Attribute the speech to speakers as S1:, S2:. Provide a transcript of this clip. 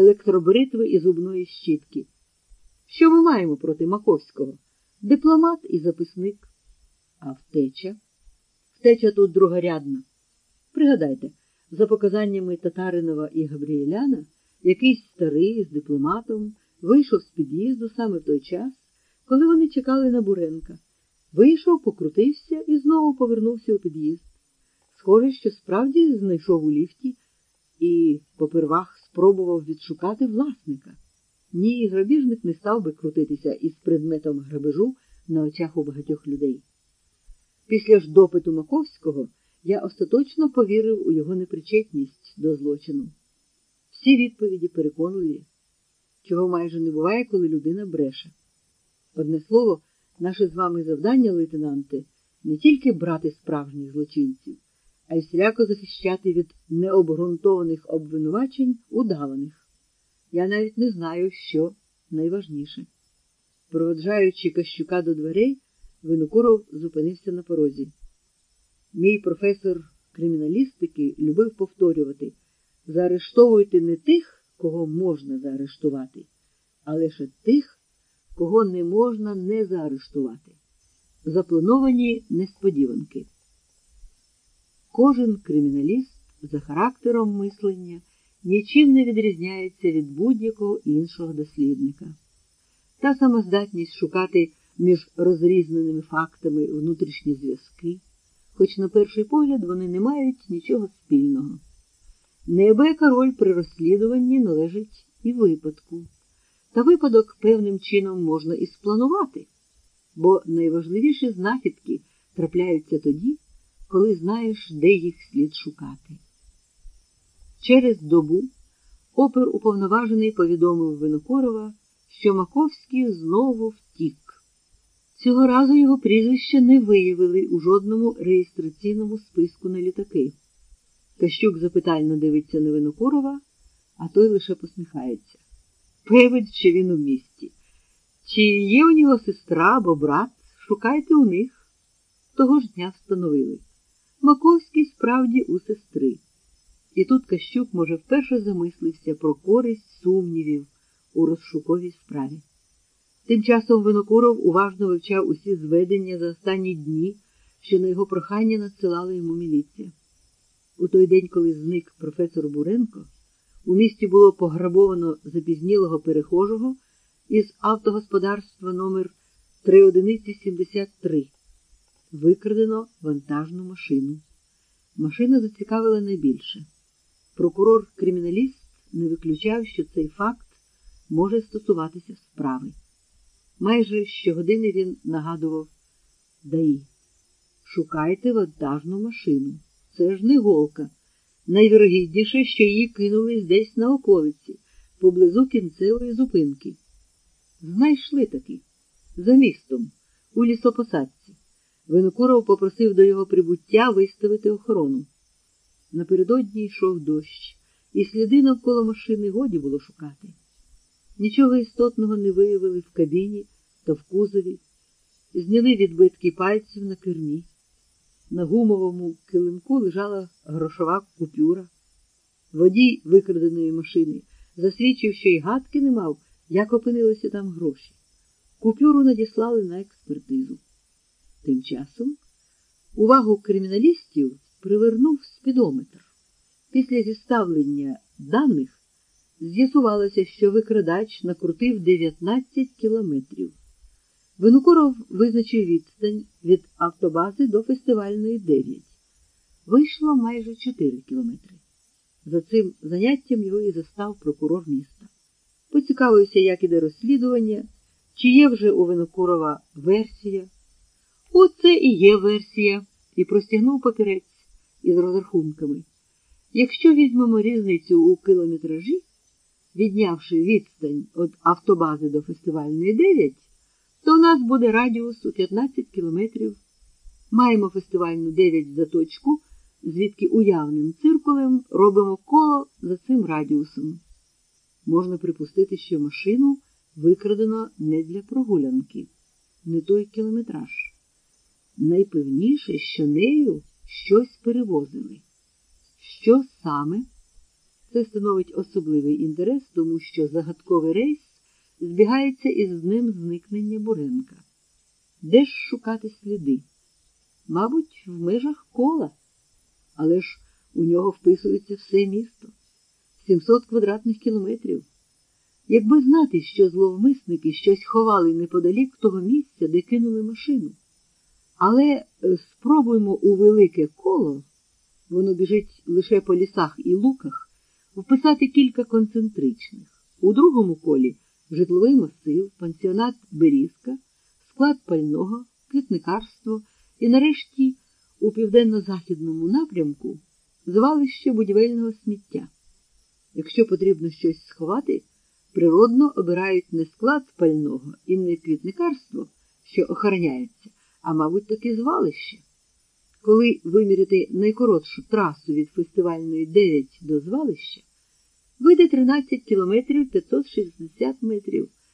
S1: електробритви і зубної щітки. Що ми маємо проти Маковського? Дипломат і записник. А втеча? Втеча тут другорядна. Пригадайте, за показаннями Татаринова і Габріеляна, якийсь старий з дипломатом вийшов з під'їзду саме в той час, коли вони чекали на Буренка. Вийшов, покрутився і знову повернувся у під'їзд. Схоже, що справді знайшов у ліфті і попервах спробував відшукати власника. Ні, грабіжник не став би крутитися із предметом грабежу на очах у багатьох людей. Після ж допиту Маковського я остаточно повірив у його непричетність до злочину. Всі відповіді переконливі, чого майже не буває, коли людина бреше. Одне слово, наше з вами завдання, лейтенанти, не тільки брати справжніх злочинців, а й всіляко захищати від необґрунтованих обвинувачень удаваних. Я навіть не знаю, що найважніше. Проводжаючи Кащука до дверей, Винокуров зупинився на порозі. Мій професор криміналістики любив повторювати заарештовуйте не тих, кого можна заарештувати, а лише тих, кого не можна не заарештувати. Заплановані несподіванки. Кожен криміналіст за характером мислення нічим не відрізняється від будь-якого іншого дослідника. Та самоздатність шукати між розрізненими фактами внутрішні зв'язки, хоч на перший погляд вони не мають нічого спільного. Неабияка роль при розслідуванні належить і випадку. Та випадок певним чином можна і спланувати, бо найважливіші знахідки трапляються тоді, коли знаєш, де їх слід шукати. Через добу опер уповноважений повідомив Винокорова, що Маковський знову втік. Цього разу його прізвище не виявили у жодному реєстраційному списку на літаки. Кащук запитально дивиться на Винокурова, а той лише посміхається. Певен, що він у місті. Чи є у нього сестра або брат, шукайте у них. Того ж дня встановили. Маковський справді у сестри. І тут Кащук, може, вперше замислився про користь сумнівів у розшуковій справі. Тим часом Винокуров уважно вивчав усі зведення за останні дні, що на його прохання надсилала йому міліція. У той день, коли зник професор Буренко, у місті було пограбовано запізнілого перехожого із автогосподарства номер 3173 Викрадено вантажну машину. Машина зацікавила найбільше. Прокурор-криміналіст не виключав, що цей факт може стосуватися справи. Майже щогодини він нагадував Даї, шукайте вантажну машину. Це ж не голка. Найвірогідніше, що її кинули десь на околиці, поблизу кінцевої зупинки. Знайшли таки, за містом, у лісопосадці. Винокуров попросив до його прибуття виставити охорону. Напередодні йшов дощ, і сліди навколо машини годі було шукати. Нічого істотного не виявили в кабіні та в кузові, зняли відбитки пальців на кермі. На гумовому килимку лежала грошова купюра. Водій викраденої машини засвідчив, що й гадки не мав, як опинилися там гроші. Купюру надіслали на експертизу. Тим часом увагу криміналістів привернув спідометр. Після зіставлення даних з'ясувалося, що викрадач накрутив 19 кілометрів. Винукуров визначив відстань від автобази до фестивальної 9. Вийшло майже 4 кілометри. За цим заняттям його і застав прокурор міста. Поцікавився, як іде розслідування, чи є вже у Винокурова версія. Оце і є версія, і простягнув папірець із розрахунками. Якщо візьмемо різницю у кілометражі, віднявши відстань від автобази до фестивальної 9, то у нас буде радіус у 15 кілометрів. Маємо фестивальну 9 за точку, звідки уявним циркулем робимо коло за цим радіусом. Можна припустити, що машину викрадено не для прогулянки, не той кілометраж. Найпевніше, що нею щось перевозили. Що саме? Це становить особливий інтерес, тому що загадковий рейс збігається із днем зникнення Буренка. Де ж шукати сліди? Мабуть, в межах кола, але ж у нього вписується все місто 700 квадратних кілометрів. Якби знати, що зловмисники щось ховали неподалік того місця, де кинули машину. Але е, спробуймо у велике коло, воно біжить лише по лісах і луках, вписати кілька концентричних. У другому колі житловий масив, пансіонат Берізка, склад пального, квітникарство і, нарешті, у південно-західному напрямку звалище будівельного сміття. Якщо потрібно щось сховати, природно обирають не склад пального і не квітникарство, що охороняється, а, мабуть, таки звалище. Коли виміряти найкоротшу трасу від фестивальної 9 до звалища, вийде 13 кілометрів 560 метрів.